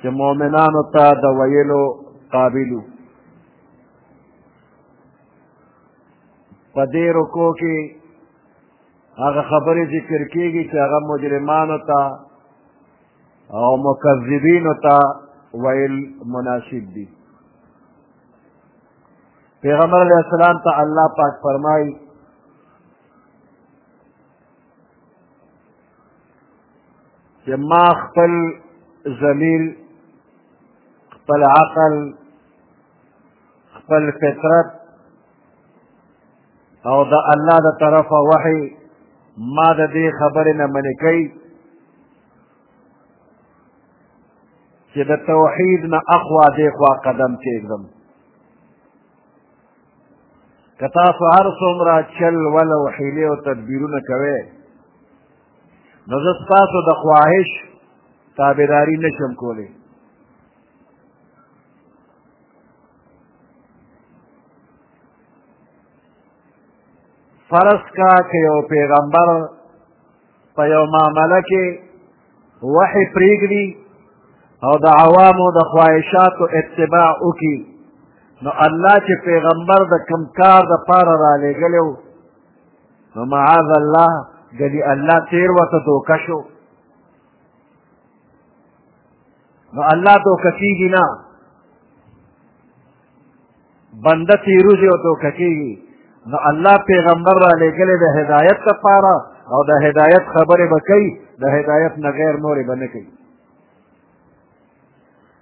چې مؤمنانو ته د ویلو قابلو په دې رکو کې هغه خبرې ذکر کېږي چې هغه مجرمانو ته او مکذبینو ته ویل مناسب دي پیغمبر علیه السلام ته الله پاک فرمایي چې ما خپل ضمیر خپل عقل خپل فطرت او د الله د طرفه وحی ما د دې خبرې نه منې کوي چې د توحید نه اخوا دې خوا قدم کېږدم که تاسو هر څومره چل ول او حیلې او تدبیرونه کوئ نو زه ستاسو د خواهش تابعداري نه شم کولی فرض کا که یو پیغمبر په یو معامله کې وحي پرېږدي او د عوامو د خواهشاتو اتباع وکړي نو الله چې پیغمبر د کم کار د پاره را لېږلی و نو معاذ الله ګني الله تیر ورته دوکه شو نو الله دوکه کېږي نه بنده تیروځي او دوکه کېږي نو الله پیغمبر را لېږلی د هدایت لپاره او د هدایت خبرې به کوي د هدایت نه غیر نورې به نه کوي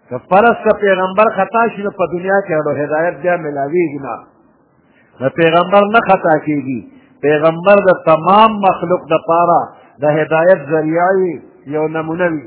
که فرض که پیغمبر خطا شي نو په دنیا کې هډو هدایت بیا ملاویږي نه د پیغمبر نه خطا کېږي پیغمبر د تمام مخلوق د پاره د هدایت ذریعه وي یو نمونه وي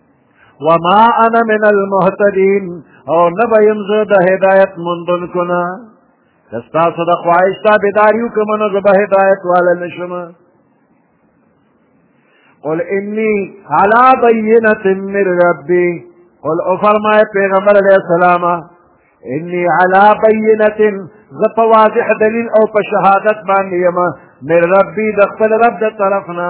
وما انا من المهتدين او نه به یم زه د هدایت موندونکو نه که ستاسو د خواهش تابعداري وکړم نو زه به هدایت والا نه شم قل انی علی بینة من ربی قل او فرمای پیغمبر علیہ السلام انی علی بینة زه په واضح دلیل او په شهادت باندې یم من ربی د خپل رب د طرف نه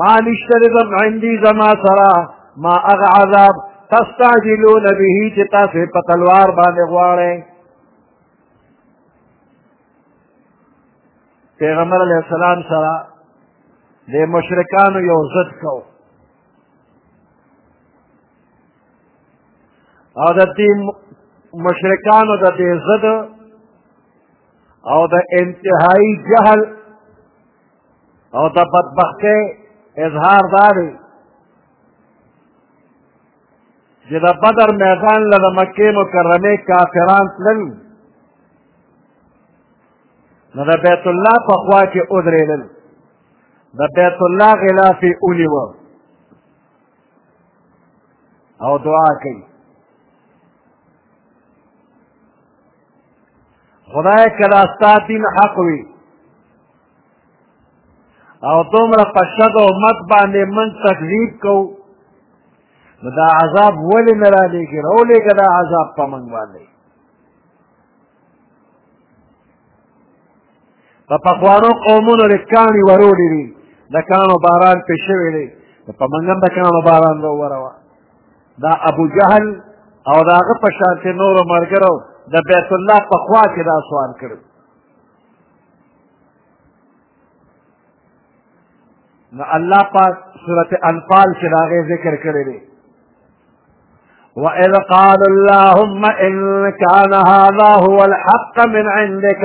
ما نشته رزق عندي زما سره ما هغه عذاب تستعجلون به چې تاسو په تلوار باندې غواړئ پیغمبر علیه السلام سره د مشرکانو یو ضد کو او د دې مشرکانو د دې ضد او د انتهایی جهل او د بدبختۍ اظهار دا دی چې د بدر میدان له د مکې مکرمې کافران تلل نو د بیت الله په خوا کې ودرېدل د بیت الله غلاف یې ونیوه او دعا کوي خدای که دا ستا دین حق وي او دومره په شد او مت باندې من تکذیب کوو نو دا عذاب ولې نه رالېږي راولېږه دا عذاب په موږ باندې په پخوانو قومونو د کاڼي ورولې دي د کاڼو باران پې شوی دی په موږ هم د کاڼو باران راوروه دا ابو جهل او د هغه په شانتې نورو ملګرو د بیت الله په خوا کې دا سوال کړی نو الله پاک سورت انفال کې د هغې ذکر کړی دی وإذ قال اللهم إن كان هذا هو الحق من عندك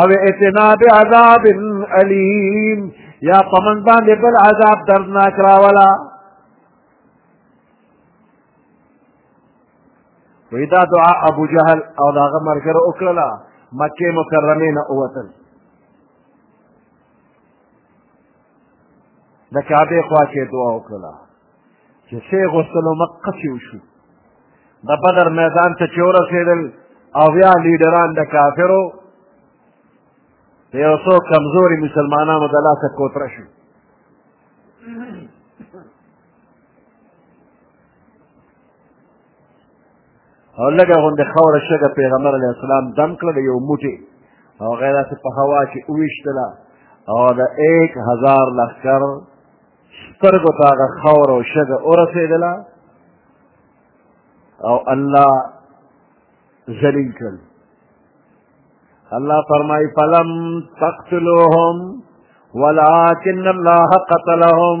او اتنا بعذاب علیم یا پمن باندې بل عذاب دردناک راولا وی دا دعا ابو جهل او داغه مرګره وکړله مکه مکرمه نه اوتل د کعبې خوا کې دعا وکړله چې څه غوښتلو مقصې وشو د بدر میدان ته چې ورسېدل او بیا لیډران د کافرو د یو څو کمزوري مسلمانانو د لاسه کوتره شو او لږه غوندې خاوره شګه پیغمبر علیه السلام دم کړه د یو موټې او هغه یې داسې په هوا کې وویشتله او د ایک هزار لښکر سترګو ته هغه خاوره او شګه ورسېدله او الله ذلیل کړل الله فرمایي فلم تقتلوهم ولكن الله قتلهم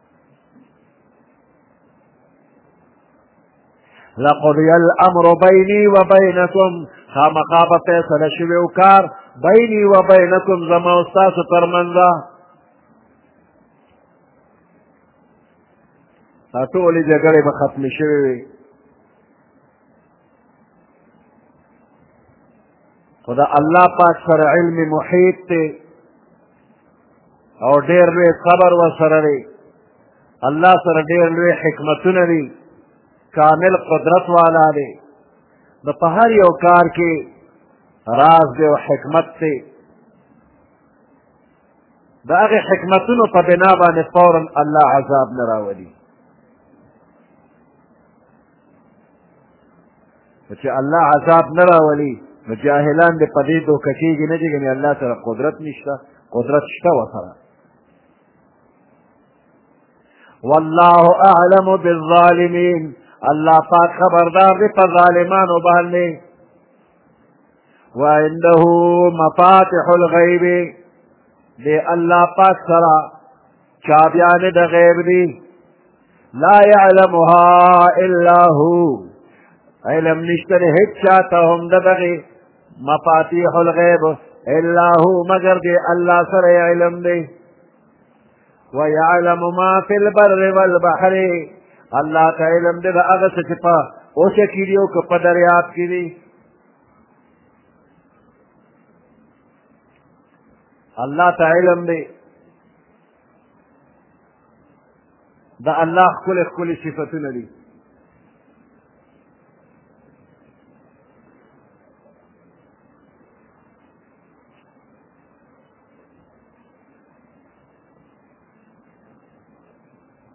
لقضی الامر بینی و بینکم خامخا به فیصله شوی او کار بینی و بینکم زما او ستاسو ترمنځ دا ټولې جګړې به ختمې شوې وي خو د الله پاک سره علم محیط دی او ډېر لوی صبر ورسره دی الله سره ډېر لوی حکمتونه دي کامل قدرت والا دی نو په هر یو کار کې راز دی او حکمت دی د هغې حکمتونو په بنا باندې فورا الله عذاب نه راولي نو چې الله عذاب نه راولي نو جاهلان دې په دې دوکه کېږي نه دي ګنې الله سره قدرت نشته قدرت شته ورسره والله اعلم بالظالمین الله پاک خبردار دی په ظالمانو باندې وعنده مفاتح الغیب دی الله پاک سره چابیان د غیب دی لا يعلمها الا هو علم نشته هیڅ چاته هم د دغه مفاتيح الغیب الا هو مگر دی الله سره علم دی ويعلم ما في البر والبحر الله ته علم دی هغه څه چې په اوسه کې دی او که په دریاب کې دی الله ته علم دی د الله ښکلې ښکلې صفتونه دي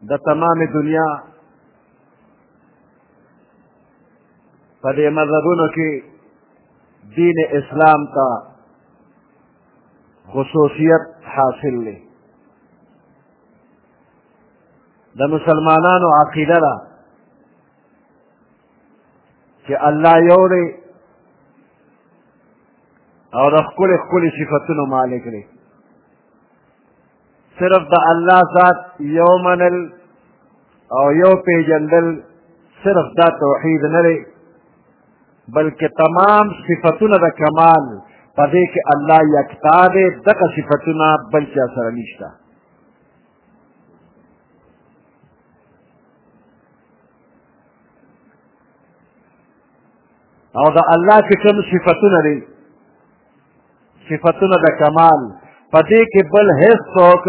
د تمام دنیا په دې مذهبونو کې دین اسلام ته خصوصیت حاصل دی د مسلمانانو عقیده ده چې الله یو دی او د ښکلې ښکلې صفتونو مالک دی صرف د الله ذات یو منل او یو پیژندل صرف دا توحید نه دی بلکې تمام صفتونه د کمال په دې کې الله یکتا دی دغه صفتونه بل چا سره نشته او د الله چې کوم صفتونه دي صفتونه د کمال په دې کې بل هیڅ څوک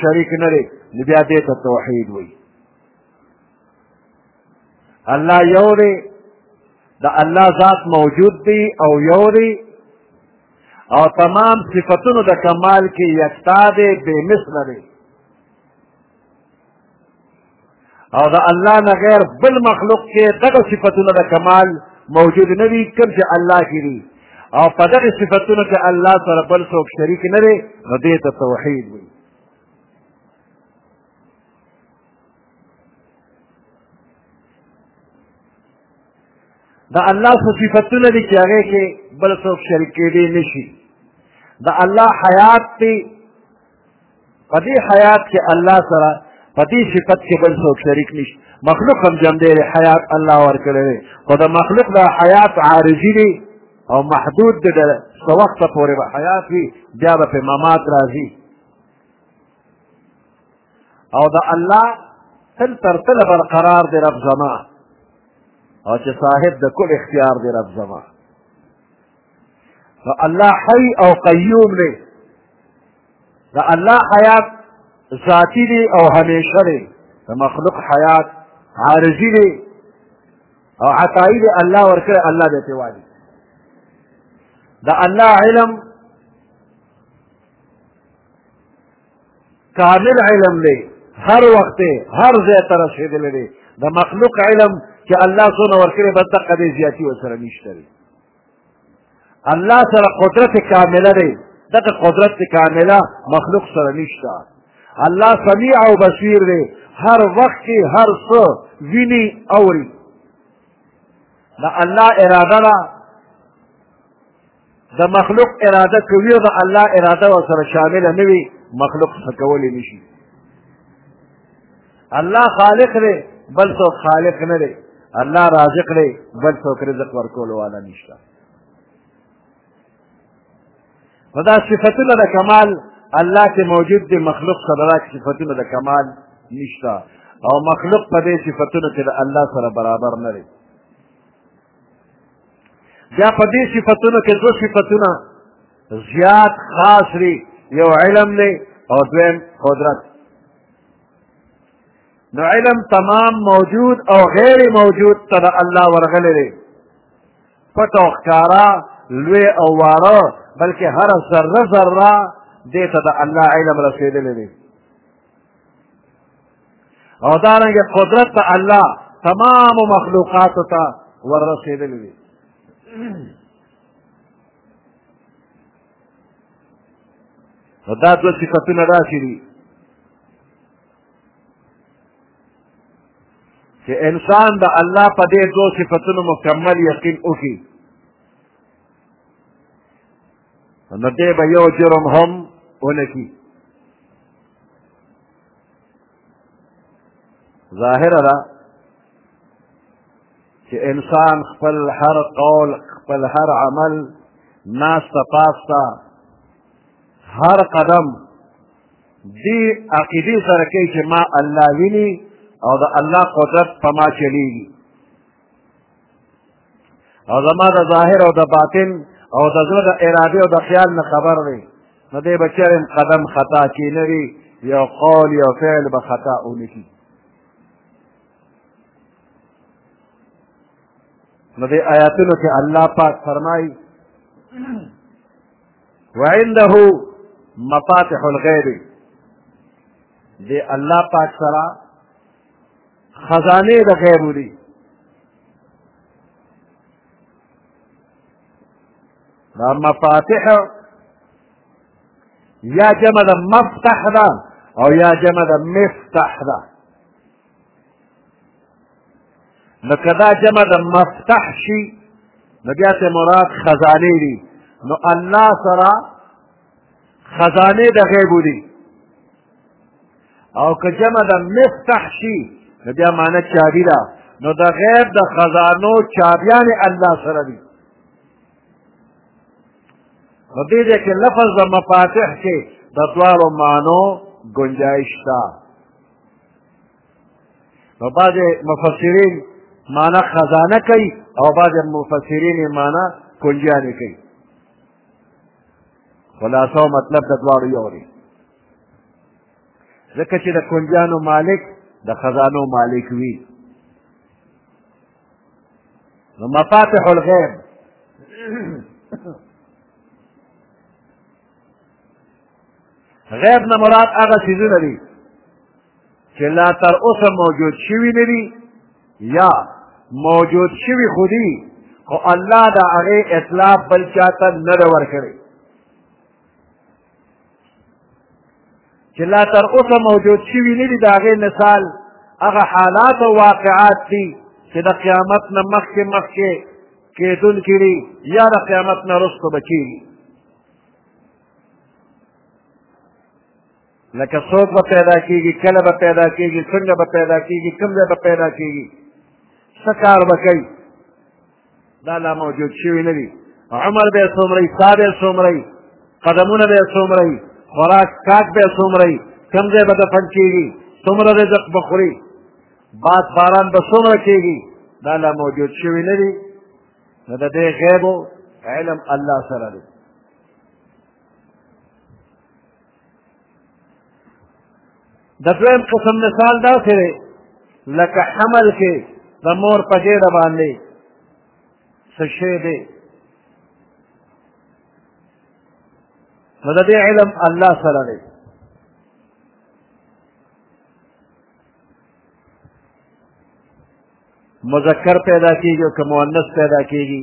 شریک نه دی نو بیا دې ته توحید وایي الله یو دی د الله ذات موجود دی او یو دی او تمام صفتونو د کمال کې یکتا دی بې مثله دی او د الله نه غیر بل مخلوق کې دغه صفتونه د کمال موجود نه دي کوم چې الله کې دي او په دغه صفتونو کې الله سره بل څوک شریک نه دی نو دې ته توحید وایي د الله څه صفتونه دي چې هغې کې بل څوک شریک کېدی نه شي د الله حیات دی په دې حیات کې الله سره په دې صفت کې بل څوک شریک نشته مخلوق هم جمع دی حیات الله ورکړی دی خو د مخلوق دا حیات عارضي دی او محدود دی د څه وخته پورې به حیات وي بیا به پرې ممات راځي او د الله تل تر تله برقرار دی رب زما او چې صاحب د کل اختیار دی رب زما نو الله حی او قیوم دی د الله حیات ذاتی دی او همیشه دی د مخلوق حیات عارضی دی او عطایی دی الله ورکړی الله دی ته وایي د الله علم کامل علم دی هر وخت هر ځای ته رسېدلی دی د مخلوق علم چې الله څونه ورکړی بد دقه دی زیاتي ورسره نشته دی الله سره قدرت کامله دی دغه قدرت کامله مخلوق سره نشته الله سمیع او بصیر دی هر وخت کې هر څه ویني اوري د الله اراده ده د مخلوق اراده کوي د الله اراده ورسره شامله نه وي مخلوق څه کولی نشي الله خالق دی بل څوک خالق نه دی الله رازق دی بل څوک رزق ورکولو والا نشته نو دا صفتونه د کمال الله کې موجود دی مخلوق سره دا صفتونه د کمال نشته او مخلوق په دې صفتونو کې د الله سره برابر نه دی بیا په دې صفتونو کې دوه صفتونه زیات خاص دي یو علم دی او دویم قدرت نو علم تمام موجود او غیر موجود ته د الله ورغلی دی پټ او ښکاره لوی او واړه بلکې هره ذره ذره دې ته د الله علم رسېدلی دی او دارنګه قدرت ته الله تمام مخلوقات ته ورسېدلی دی نو دا دوه صفتونه داسې دي چې انسان د الله په دې دوه صفتونو مکمل یقین وکړي نو دی به یو جرم هم ونکړي ظاهره ده چې انسان خپل هر قول خپل هر عمل ناسته پاسته هر قدم دې عقیدې سره کوي چې ما الله ویني او د الله قدرت په ما چلیږي او زما د ظاهر او د باطن او د زړه د ارادې او د خیال نه خبر دی نو دی به چېرې قدم خطا کې نه وي یو قول یو فعل به خطا ونه کړي نو دې آیاتونو کې الله پاک فرمایي وعنده مفاتح الغیب دې الله پاک سره خزانه د غیب ولي دا مفاتح یا جمع د مفتح ده او یا جمع د مفتح ده نو که دا جمع د مفتح شي نو بیا ته مراد خزانې دي نو الله سره خزانې د غیبو دي او که جمع د مفتح شي نو بیا معنی چابي ده نو د غیب د خزانو چابیان الله سره دي نو دې دې کې لفظ د مفاتح کې د دواړو معنو گنجائش شته نو بعض مفسرین معنی خزانه کوي او بعض مفسرین معنی کنجیانې کوي خلاصه مطلب د دواړو یو دی ځکه چې د کنجانو مالک د خزانو مالک وي نو مفاتح الغیب غیب نه مراد هغه څیزونه دي چې لا تر اوسه موجود شوي نه دي یا موجود شوي خو دي خو الله د هغې اطلاع بل چاته نه ده ورکړې چې لا تر اوسه موجود شوي نه دي د هغې مثال هغه حالات او واقعات دي چې د قیامت نه مخکې مخکې کېدونکي دي یا د قیامت نه وروسته به کېږي لکه څوک به پیدا کېږي کله به پیدا کېږي څنګه به پیدا کېږي کوم ځای به پیدا کېږي څه کار به کوي دا لا موجود شوي نه دي عمر به یې څومره وي ساه به یې څومره وي قدمونه به یې څومره وي خوراک کاک به یې څومره وي کوم ځای به دفن کېږي څومره رزق به خوري باد باران به څومره کېږي دا لا موجود شوي نه دي نو د دې غیبو علم الله سره دی د دویم قسم مثال داسې دی لکه حمل کې د مور په ګېډه باندې څه شی دی نو د دې علم الله سره دی مذکر پیدا کیږي او که مؤنث پیدا کیږي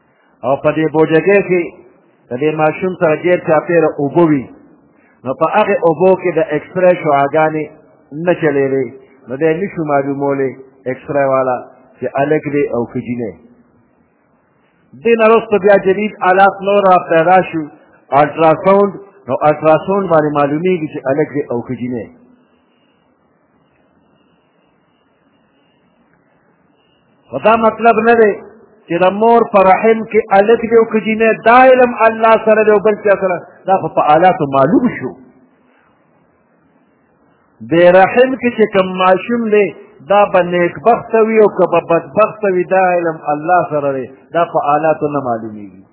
او په دې بوجګۍ کې د دې ماشوم سره ډېر چاپېره اوبه وي نو په هغې اوبو کې د اکسرې شعاګانې نه چلېدې نو دی نه شو معلومولی اکسرې والا چې هلک دی او که جینۍ دې نه وروسته بیا جدید آلات نور را پیدا شو الټراساونډ نو الټراساونډ باندې معلومیږي چې هلک دی او که جینۍ خو دا مطلب نه دی چې د مور په رحم کې هلک دی او که جینۍ دا علم الله سره دی او بل چا سره دا خو په آلاتو معلوم شو بې رحم کې چې کوم ماشوم دی دا به نیکبخته وي او که به بدبخته وي دا علم الله سره دی دا په آلاتو نه معلومېږي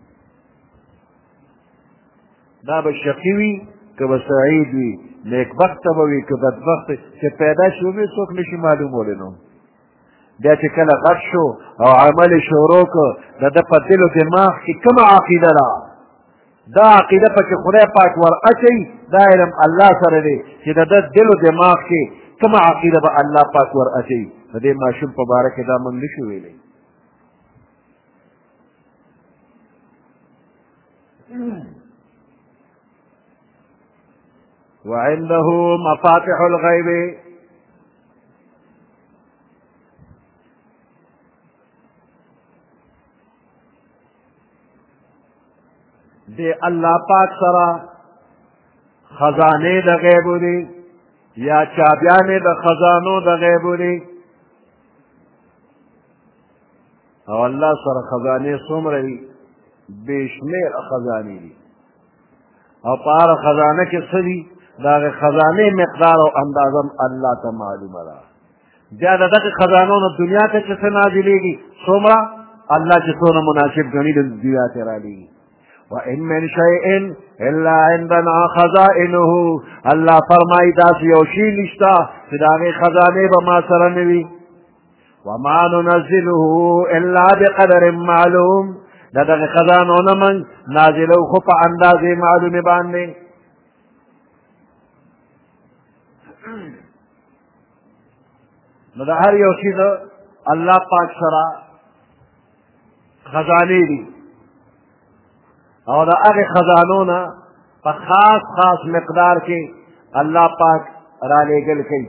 دا به شقي وي که به سعید وي نیکبخته به وي که بدبخته چې پیدا شي ومې څوک نشي معلومولی نو بیا چې کله غټ شو او عمل یې شروع کړ د ده په دل او دماغ کې کومه عقیده ده دا عقیده پکې خدای پاک ور اچوي دا علم الله سره دی چې د ده دل او دماغ کې کومه عقیده به الله پاک ور اچوي د دې ماشوم په باره کې دا موږ نشو ویلی وعنده مفاتح الغيب دی الله پاک سره خزانه د غیب دی یا چابیانې د خزانو د غیب دی او الله سره خزانې څومره دي بې شمېره خزانې دي او په هره خزانه کې څه دي د هغې خزانې مقدار او اندازه هم الله ته معلومه ده بیا د دغې خزانو نه دنیا ته چې څه نازلېږي څومره الله چې څونه مناسب ګڼي د دنیا ته رالېږي وان من شيء الا عندنا خزائنه الله فرمایي داسې یو شی نشته چې د هغې خزانې به ما سره نه وي وما ننزله الا بقدر معلوم دا دغه خزانو نه من نازلو خو په اندازې معلومې باندې نو د هر یو شي د الله پاک سره خزانې دي او د هغې خزانو نه په خاص خاص مقدار کې الله پاک را لېږل کوي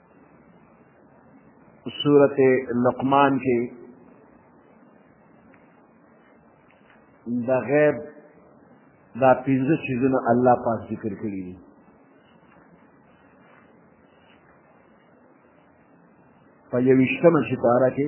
سورت لقمان کې د غیب دا پنځه چیزونه الله پاک ذکر کړي دي په یویشتمه سپاره کې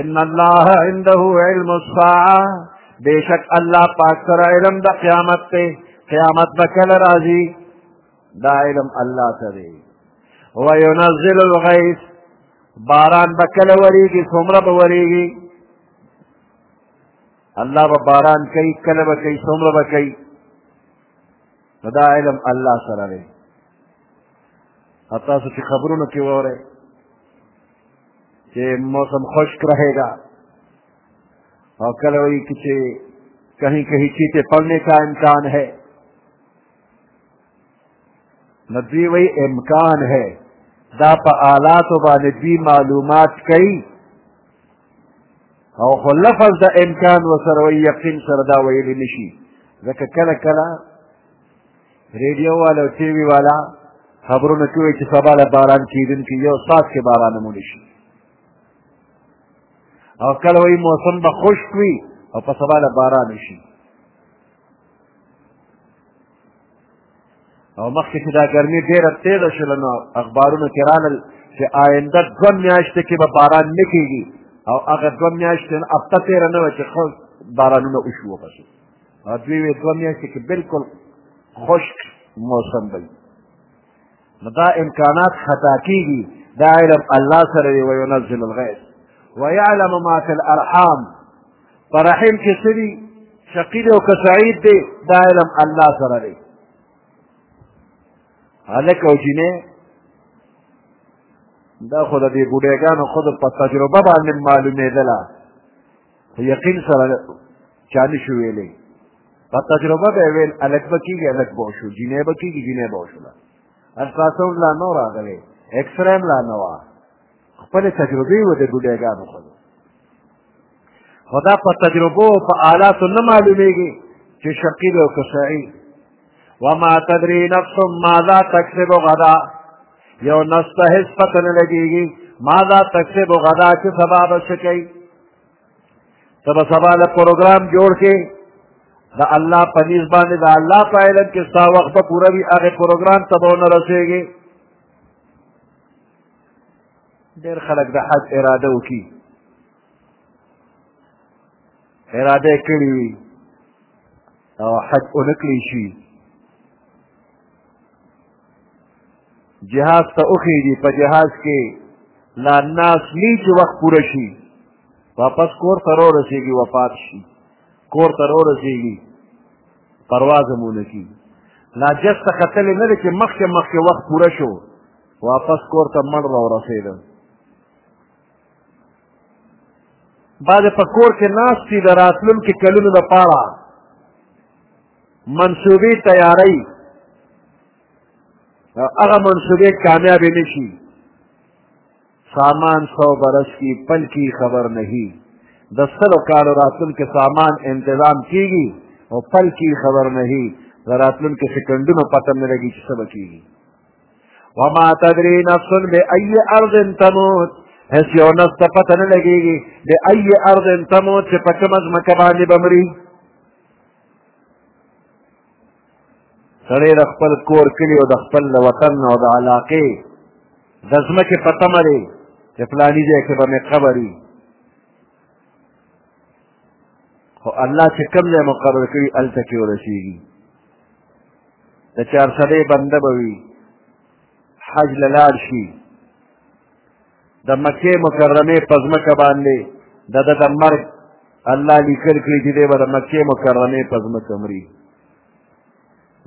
ان الله عنده علم الساعه بشک الله پاک سره علم د قیامت ته قیامت به کله راځي دا علم الله ته دی وينزل الغيث باران به کله وریږي څومره به وریږي الله به باران کوي کله به کوي څومره به کوي نو دا علم الله سره دی تاسو چې خبرونو کې وره چې موسم خشک رہے گا اور کل وہی کسی کہیں کہیں چیتے پڑنے کا امکان ہے ندوی وہی امکان ہے دا پا آلات و باندوی معلومات کئی او خو لفظ د امکان وسره وي یقین سره دا ویلی نشي ځکه کله کله ریډیو والا او ټي وي والا خبرونه کوي چې سبا له باران کېدونکي یو ساعت کې باران هم شي او کله وایي موسم به خشک وي او په سبا له باران شي او مخکې چې دا ګرمي ډېره تېزه شوله نو اخبارونو کې رالل چې آینده دوه میاشتې کې به باران نه کېږي او هغه دوه میاشتې هفته تېره نه وه چې ښه بارانونه وشوه پسې او دوی وې دوه میاشتې کې بلکل خشک موسم دی نو دا امکانات خطا کېږي دا علم الله سره دی وینزل الغیث ویعلم ما فی الارحام په رحم کې څه دي شقي دی او که سعید دی دا علم الله سره دی هلک او جینۍ دا خو د دې بوډېګانو خود په تجربه باندې معلومېدله په یقین سره چا نه شو ویلی په تجربه به یې ویل هلک به کېږي هلک به وشو جینۍ به کېږي جینۍ به وشوله الټراساونډ لا نه راغلی اکسره هم لا نه وه خپلې تجربې وه د بوډیګانو ښځو خو دا په تجربو او په آلاتو نه معلومېږي چې شقي دی او که سعي وما تدري نفس ماذا تکسب غدا یو نفس ته هېڅ پته نه لګېږي ماذا تکسب غدا چې سبا به څه کوي ته به سبا له پروګرام جوړ کې د الله په نیز باندې د الله په علم کې ستا وخت به پوره وي هغې پروګرام ته به ونه رسېږې ډېر خلک د حج اراده وکړي اراده یې کړې وي او حج ونه کړی شي جهاز ته وخېږي په جهاز کې لا ناس نی چې وخت پوره شي واپس کور ته راورسېږي وفات شي کور ته راورسېږي پرواز هم ونه کړي لا جس ته کتلې نه دی چې مخکې مخکې وخت پوره شو واپس کور ته مړ راورسېده بعد په کور کې ناست دي د راتلونکي کلونو لپاره منصوبې تیارۍ هغه منصوبې کامیابې نه شي سامان سو برس کی پل کی خبر نہیں د سلو کالو راتلونکي سامان انتظام کیږي او پل کی خبر نہیں د راتلونکي سکندونو پته نه لګي چې څه به کیږي وما تدري نفس بأي أرض تموت هس یو نفس ته پته نه لګېږي بأي أرض تموت چې په کومه ځمکه باندې به مري سړی د خپل کور کلي او د خپل د وطن او د علاقې د ځمکې په تمه دی چې فلاني ځای کې به مې قبر وي خو الله چې کوم ځای مقرر کړي هلته کې ورسېږي د چارسدې بنده به وي حج له لاړ شي د مکې مکرمې په ځمکه باندې د ده د مرګ الله لیکل کړي چې دی به د مکې مکرمې په ځمکه مري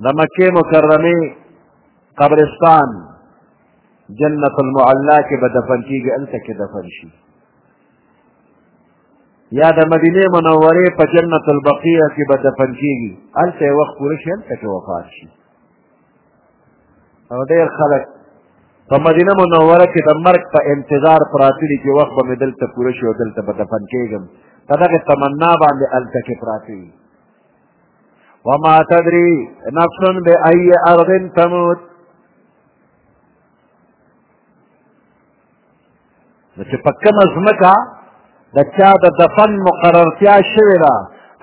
د مکې مکرمې قبرستان جنت المعلا کې به دفن کېږي هلته کې دفن شي یا د مدینې منورې په جنت البقیه کې به دفن کېږي هلته یې وخت پوره شي هلته کې وفات شي او ډېر خلک په مدینه منوره کې د مرګ په انتظار پراته دي چې وخت به مې دلته پوره شي او دلته به دفن کېږم په دغه تمنا باندې هلته کې پراته وي وما تدري نفس بأي أرض تموت نو چې په کومه ځمکه د چا د دفن مقررتیا شوې ده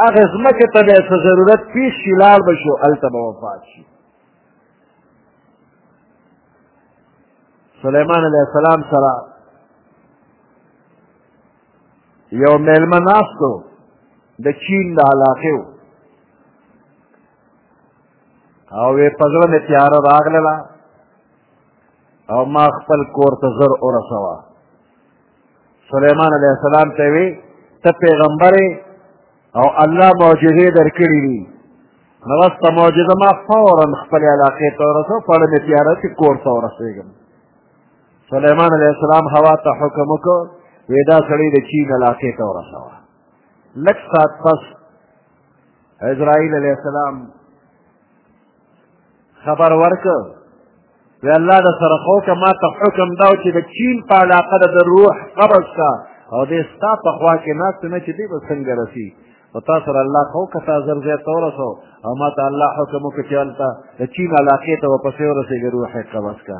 هغه ځمکې ته به څه ضرورت پیش شي لاړ به شو هلته به وفات شي سلیمان علیه السلام سره یو میلمه ناست و د چین د علاقې و او وې په زړه مې تیاره راغلله او ما خپل کور ته زر ورسوه سلیمان علیه السلام ته وی ته پیغمبر او الله معجزې درکړي دي نو بس ته معجزه ما فورا خپلې علاقې ته ورسوه پړه مې تیاره چې کور ته ورسېږم سلیمان علیه السلام هوا ته حکم وکړ وی دا سړی د چین علاقې ته ورسوه لږ ساعت پس اسرائیل علیه السلام خبر ورکړ وی الله د سره خو که ما ته حکم دا چې د چین په علاقه د روح قبض کا او دې ستا په خوا کې ناست نه چې دې به څنګه رسی او تا سره الله خو که تا زر زیات ورسو او ما ته الله حکم وکړ چې هلته د چین علاقې ته ورپسې ورسېږي روح یې قبض کا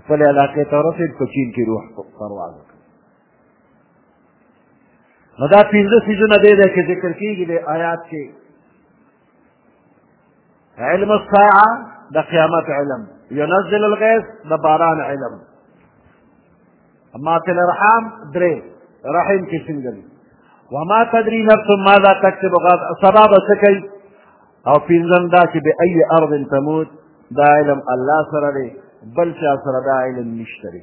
خپلې علاقې ته ورسېد په چین کې روح پرواز وکړ نو دا پنځه څیزونه دی دی چې ذکر کېږي د آیات کې علم الساعه د قیامت علم ينزل الغيث د باران علم ما في الارحام درې رحم کې څنګه وما تدري نفس ماذا تكسب غد سبب سکی او پینځم دا چې به اي ارض تموت دا علم الله سره دی بل چا سره دا علم نشته دی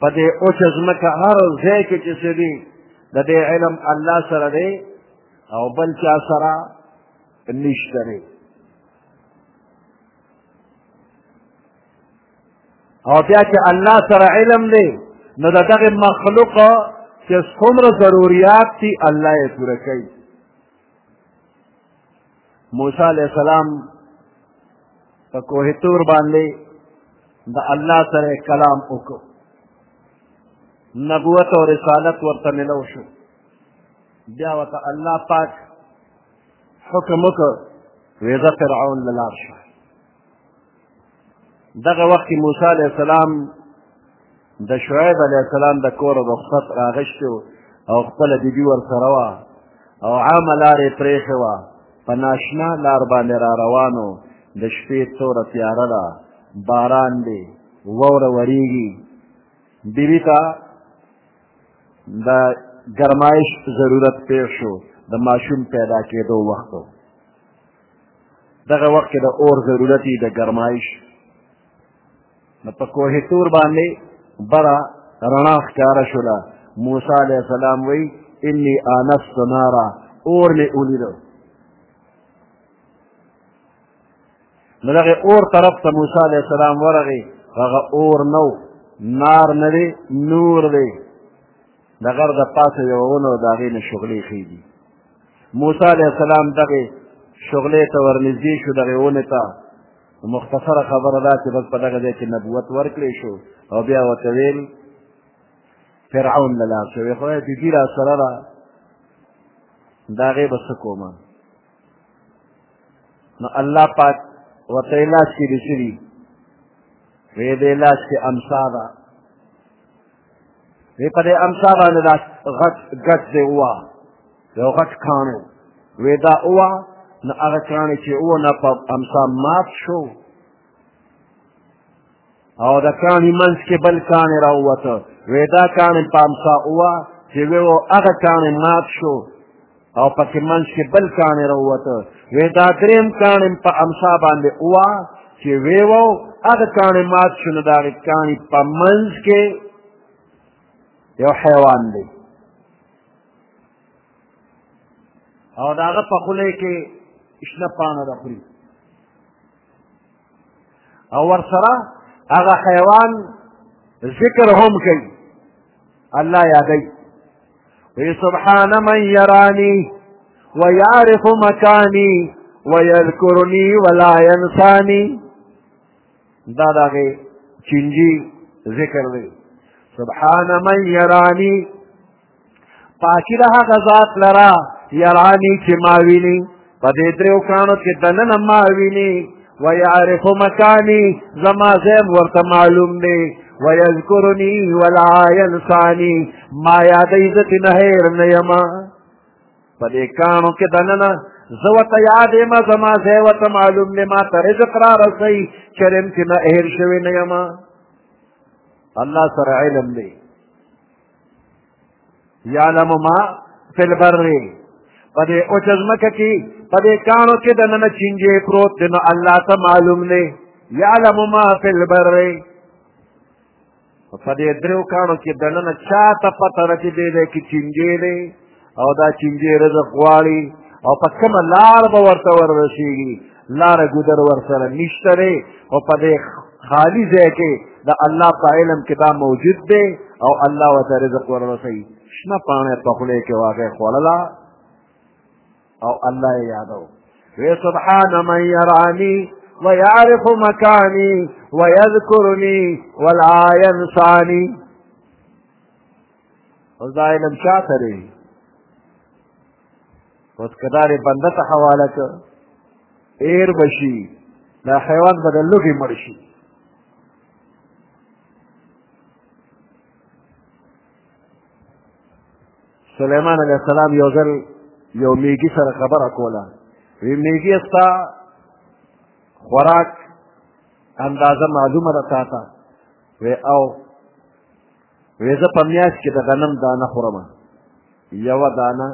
په دې اوچه ځمکه هر ځای کې چې څه دي د دې علم الله سره دی او بل چا سره نشته دی او بیا چې الله سره علم دی نو د دغه مخلوق چې څومره ضروریات دي الله یې پوره کوي موسی علیه السلام په کوه تور باندې د الله سره کلام وکړو نبوت او رسالت ورته ملو شو بیا ورته الله پاک حکم وکړ ویزه فرعون له لار شو دغه وخت موسی علیه السلام د شعیب علیه السلام د کوره رخصت راغشتي او خپله بیبي ورسره وه او عامه لار یې پرېښې وه په ناشنا لار باندې را روانو د شپې توره تیاره ده باران دی ووره وریږي بیبي ته د ګرمایش ضرورت پېښ شو د ماشوم پیدا کېدو وخت دغه وخت کې د اور ضرورت دی د ګرمایش نو په کوه تور باندې برا رڼا ښکاره شوله موسی علیه السلام وی انی آنست نارا اور مې ولیدو نو دغه اور طرف ته موسی علیه السلام ورغی هغه اور نو نار نه دی نور دی د غر د پاسه یوه ونه او د هغې نه شغلې ښې دي موسی علیه السلام دغې شغلې ته ورنږدې شو دغې ونې ته مختصره خبره دا چې بس په دغه ځای کې نبوت ورکړی شو او بیا ورته ویل فرعون له لار شوې خدای دې دي را سره ده د هغې به څه کومه نو الله پاک ورته یې لاس کې لیکلي ویې دې لاس کې امسا ده دی په دې امسا باندې دا غټ غټ دی ووا یو غټ کانو وې دا ووا نو هغه کانو چې وو نه په امسا مات شو او د کاني منځ کې بل کانې راووته وې دا کانې په امسا ووا چې وو هغه کانې مات شو او پکې منځ کې بل کاڼی راووته وې دا درېیم کاڼی په امسا باندې ووه چې وې وو هغه کاڼی مات شو نو د هغې کاڼي په منځ کې یو حیوان دی او د هغه په خولې کې شنه پاڼه ده خوري او ورسره هغه حیوان ذکر هم کوي الله یادوي وی سبحان من یرانی ويعرف مکانی ويذكرني ولا ينساني دا دغه چنجي ذکر دی سبحان من يراني پاکی ده هغه ذات لرا یرانی چې ما ویني په دې درېو کانو کې دننه ما ویني ويعرف مکانی زما زیم ورته معلوم دی ويذكرني ولا ينساني ما یادې عزت نه هیر نه یما په دې کانو کې دننه زه ورته یاد یم زما زی ورته معلوم دی ما ته رزق را رسوي چرم کې نه هیر شوی نه یما الله سره علم دی یعلم ما فی البر په دې اوچه ځمکه کې په دې کاڼو کې دننه چینجی پروت دی نو الله ته معلوم دی یعلم ما فی البر په دې درو کاڼو کې دننه چا ته پته ده چې دې دې کې چینجی دی او دا چنجې رزق غواړي او په کومه لار به ورته وررسېږي لاره ګودر ورسره نشته دی او په دې خالي ځای کې د الله په علم کې دا موجود دی او الله ورته رزق وررسوي شنه پاڼه په خولې کې واغې خوړله او الله یې یادو وی سبحان من یرانی ويعرف مكاني ويذكرني ولا ينساني او دا علم چا ته دی اوس که دا بنده ته حواله که ایر به شي دا حیوان به د لوږې مړ شي سلیمان علیه السلام یو ځل یو میږي سره خبره کوله وی میږي ستا خوراک اندازه معلومه ده تا ته وی او وې زه په میاشت کې د غنم دانه خورم یوه دانه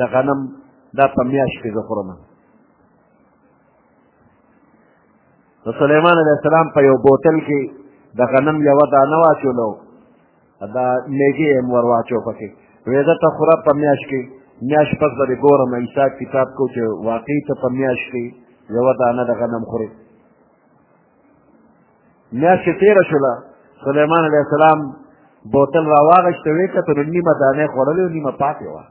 د غنم دا په میاشت کې زه خورم د سلیمان علیه السلام په یو بوتل کې د غنم یوه دانه واچولو دا میږي یې هم ور واچو پکې وې زه ته خوره په میاشت کې میاشت پس به دې ګورم حساب کتاب کو چې واقعي ته په میاشت کې یوه دانه د غنم خورې میاشت چې تېره شوله سلیمان علیه السلام بوتل را واغشت وی کته نو نیمه دانه خوړلې او نیمه پاتې وه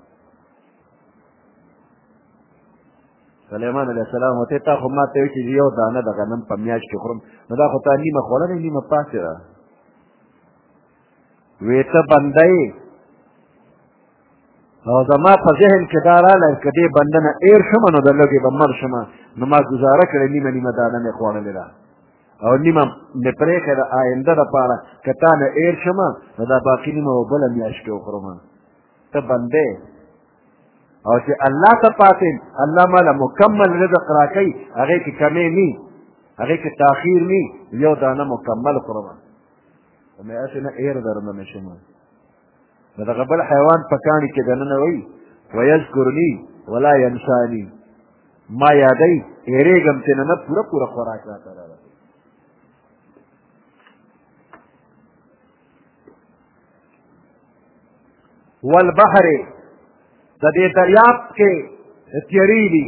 سلیمان علیه السلام وته تا خو ما ته چې یو دانه د غنم په میاش کې خورم نو دا خو تا نیمه خوړلې نیمه پاتې ده وی ته بنده یې او زما په ذهن کې دا راغله که دې بنده نه ایر شم نو د لږې به مړ شم نو ما ګزاره کړې نیمه نیمه دانه مې خوړلې ده او نیمه مې پرېښې ده آینده دپاره که تا نه ایر شم نو دا باقي نیمه به بله میاشت کې وخورم ته بنده او چې الله ته پاتې الله ما له مکمل رزق راکوي هغې کې کمې ني هغې کې تاخیر ني یو دانه مکمل خورم او مې هسې نه ایر درننه شم نو دغه بل حیوان په کاڼي کې دننه وایي ویذکرني ولا ینساني ما یادوي هېرېږم چې نه پوره پوره خوراک راته راوړي والبحر د دې دریاب کې تیری دي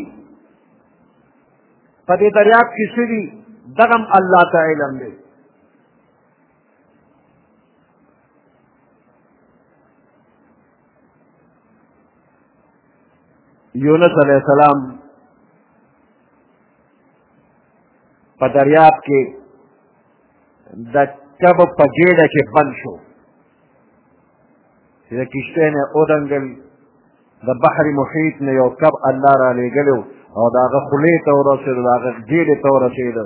په دې دریاب کې څه دي دغم الله تعالی علم دی یونس علیہ السلام په دریاب کې د کب په ګېډه کې بند شو چې د کشتۍ نه ودنګل د بحر محیط نه یو کب الله را لېږلی او د هغه خولې ته ورسېدو د هغه ګېډې ته ورسېدو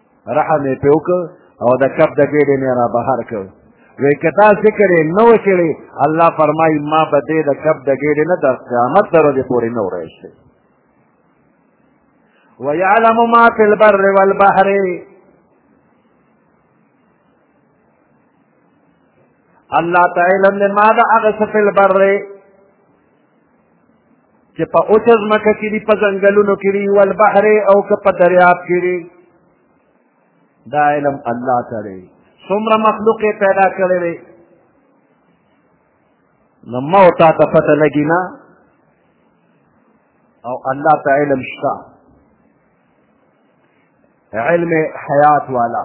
رحم یې پې وکړ او د کب د ګېډې نه یې را بهر کړ وی که تا ذکر یې نه و کړی الله فرمایي ما به دې د کب د ګېډې نه تر قیامت د ورځې پورې نه ورایستی ويعلم ما في البر والبحر الله تعالی علم ما دا هغه څه په البر چې په اوچ ځمکه کې دي په ځنګلونو کې دي والبحر او که په دریاب کې دي دا علم الله ته دی څومره مخلوق یې پیدا کړی دی نو ما او تا ته پته لګي نه او الله ته علم شته علم حیات والا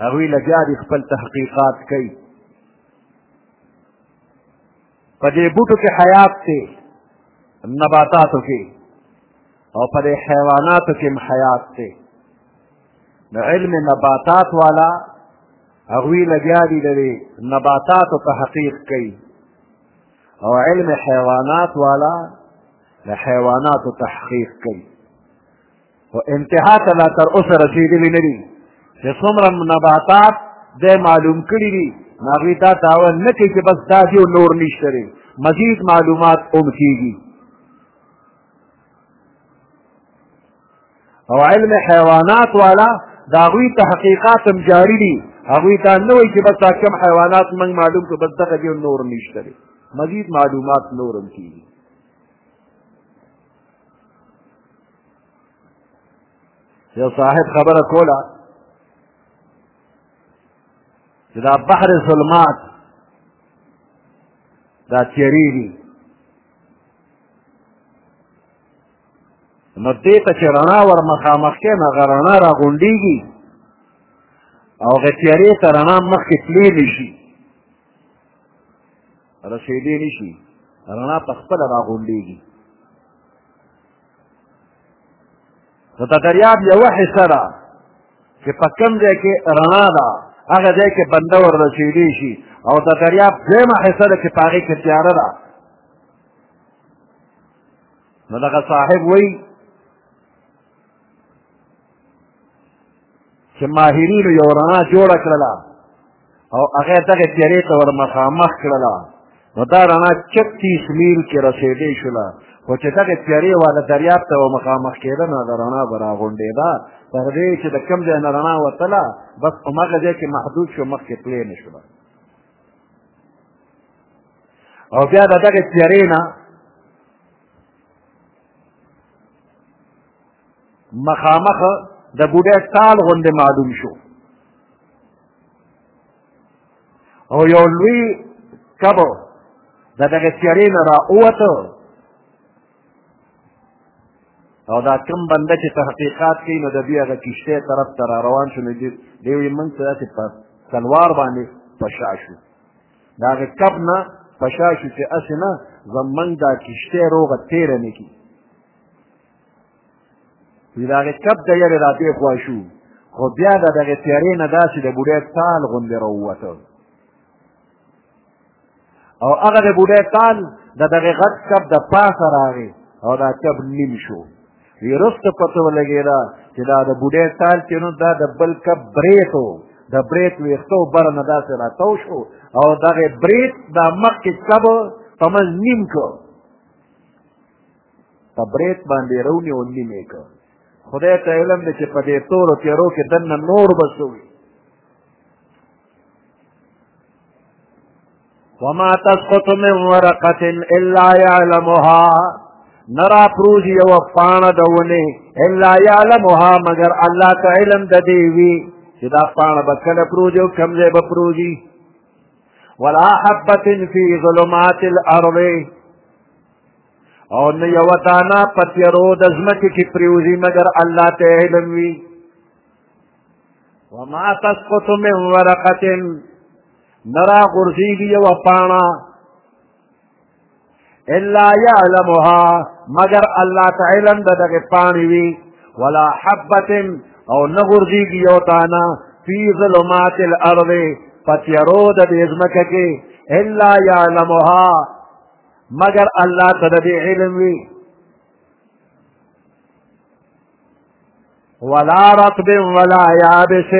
هغوی لګیا دي خپل تحقیقات کوي په دې بوټو کې حیات دی نباتاتو کې او په دې حیواناتو کې هم حیات دی نو علم نباتات والا هغوی لګیا دي د نباتاتو تحقیق کوي او علم حیوانات والا د حیواناتو تحقیق کوي خو انتها ته لا تر اوسه رسېدلي نه دي چې څومره نباتات دی معلوم کړي دي نو هغوی دا دعوه نه کوي چې بس دا دي او نور نشته دی مزید معلومات هم کېږي او علم حیوانات والا د هغوی تحقیقات هم جاري دي هغوی دا نه وایي چې بس دا کم حیوانات موږ معلوم کړو بس دغه دي او نور نشته دی مزید معلومات نور هم کېږي یو صاحب خبره کوله چې دا بحر ظلمات دا تیری دي نو دې ته چې رڼا ور مخامخ کې نه رڼا را غونډېږي او هغه تیارې ته رڼا مخکې تللی شي رسېدی نه شي رڼا په خپله راغونډېږي نو د دریاب یوه حصه ده چې په کوم ځای کې رڼا ده هغه ځای کې بنده ور رسېدی شي او د دریاب دویمه حصه ده چې په هغې کې تیاره ده نو دغه صاحب وایي چې ماهرینو یو رڼا جوړه کړله او هغه دغه تیارې ته ور مخامخ کړله نو دا رڼا چک تیس میل کې رسېدی شوله خو چې دغه تیارې والا دریاب ته و مخامخ کېده نو د رڼا به راغونډېده تر دې چې د کوم ځای نه رڼا وتله بس هماغه ځای کې محدود شو مخکې تلې نه شوله او بیا د دغه تیارې نه مخامخ د بوډۍ ټال غوندې معلوم شو او یو لوی کبو د دغه تیارې نه را ووته او دا کوم بنده چې تحقیقات کوي نو د دوی هغه کشتۍ طرف ته را روان شو نو دی وایي موږ ته داسې په تلوار باندې په شا شو د هغې کب نه په شا شو چې هسې نه زموږ دا کشتۍ روغه تېره نه کړي وی د هغې کب د یرې را دې خوا شو خو بیا د دغې تیارې نه داسې د بوډۍ تال غوندې راووته او هغه د بوډۍ تال د دغې غټ کب د پاسه راغی او دا کب نیم شو وی رسته پته ولګېده چې دا د بوډۍ تال چې نو دا د بل کب برېت و د برېت ویښتو بره نه داسې راتاو شو او دغې برېت دا مخکې کب په منځ نیم کړو په برېت باندې رونی او نیمې که خدای ته علم دی چې په دې تورو تېرو کې دننه نور به څه وي وما تسقط من ورقة إلا يعلمها نرا پروز یو پاڼه د ونې الا يعلمها مگر الله ته علم د دې وي چې دا پاڼه به کله پروز او کوم ځای به پروزي ولا حبة في ظلمات الأرض او نه یو دانا په تیرو د ځمکې کې پریوزي مګر الله ته علم وي وما تسقط من ورقة نرا غرزیږي یوه پاڼه الا یعلمها مګر الله ته علم د دغې پاڼې وي ولا حبة او نه غرزیږي یو دانا فی ظلمات الارض په تیرو د دې ځمکه کې الا یعلمها مګر الله ته د دې علم وي ولا رطب ولا یابس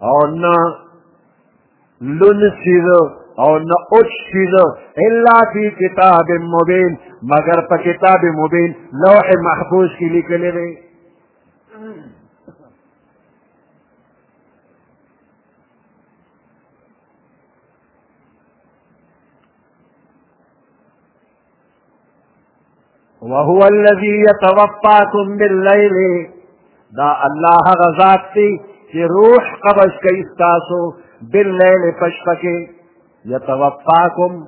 او نه لون سیز او نه اوچ سیز الا فی کتاب مبین مگر په کتاب مبین لوح محفوظ کې لیکلی دی وهو الذي يتوفاكم بالليل دا الله غزات دی چې روح قبض کوي تاسو بالليل پشپکه يتوفاكم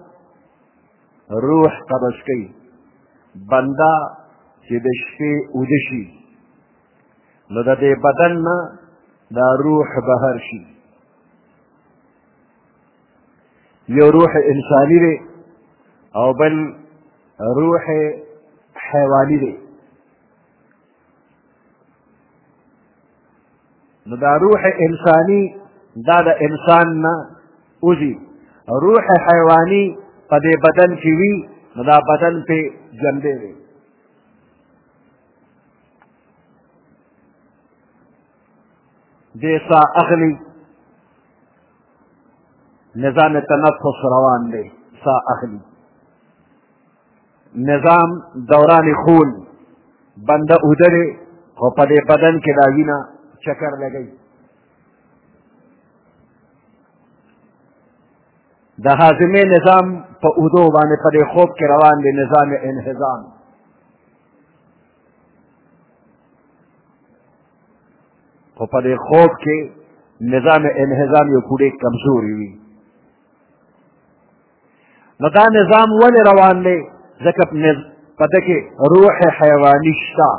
روح قبض کوي بندا چې د شپې اوده شي نو د دې بدن نه دا روح بهر شي یو روح انسانی دی او بل روح حیوانی دی نو دا روح انسانی دا د انسان نه وځي روح حیوانی په دې بدن کې وي نو دا بدن پې ژوندی دی دې سا اخلي نظام تنفس روان دی سا اخلي نظام دوران خون بنده اوده دی خو په دې بدن کې دا وینه چکر لګوي د هاضمې نظام په اودو باندې په دې خوب کې روان دی نظام انهضام خو په دې خوب کې نظام انهظام یو کوډې کمزوري وي نو دا نظام ولې روان دی ځکه په ده کې روح حیواني شته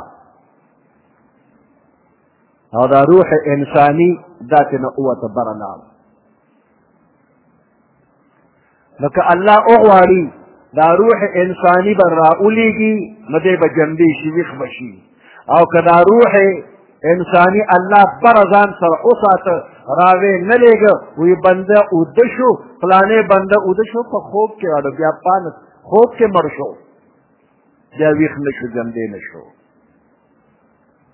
او دا روح انساني دا ترې نه ووته بره لاړ نو که الله وغواړي دا روح انساني به راولیږي نو دی به جمدی شي ویښ به شي او که دا روح انساني الله پر ځان سره وساته راوې نه لېږه وی بنده اوده شو فلانې بنده اوده شو په خوب کې راډو بیا پان خوب کې مړ شو بیا ویښ نه شو جمدی نه شو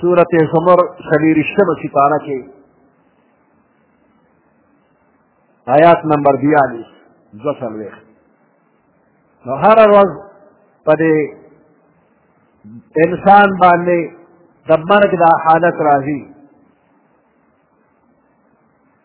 سورت زمر سلیرشتم سپارہ کے آیات نمبر بیالیس دو سلویخ نو هر ورځ په دې انسان باندې د مرګ دا حالت راځي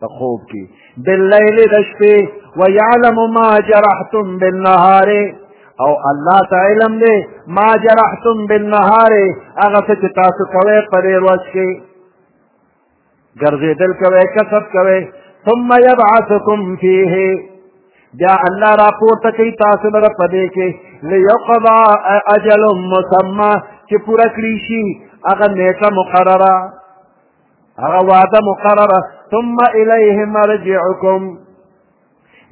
په خوب کې باللیل د شپې ویعلم ما جرحتم بالنهار او الله ته علم دی ما جرحتم بالنهار هغه څه چې تاسو کوئ په دې ورځ کې ګرځېدل کوئ کسب کوئ ثم یبعثکم فیه بیا الله را پورته کوي تاسو لره په دې کې لیقضا اجل مسمى چې پوره کړی شي هغه نیټه مقرره هغه وعده مقرره ثم الیه مرجعکم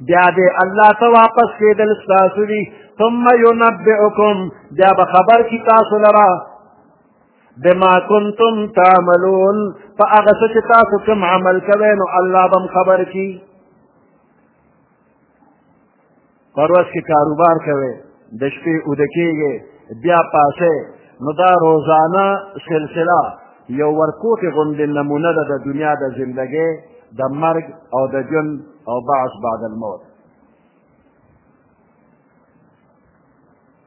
بیا دې الله ته واپس کېدل ستاسو دي ثم ينبئكم بیا به خبر کی تاسو لرا بما كنتم تعملون فاغسط تاسو كم عمل کوئ الله بم خبر کی پر ورځ کې کاروبار کوي د شپې اوده کېږي بیا پاسې نو دا روزانه سلسله یو ورکوټې غوندې نمونه ده د دنیا د زندګۍ د مرګ او د ژوند او بعث بعد الموت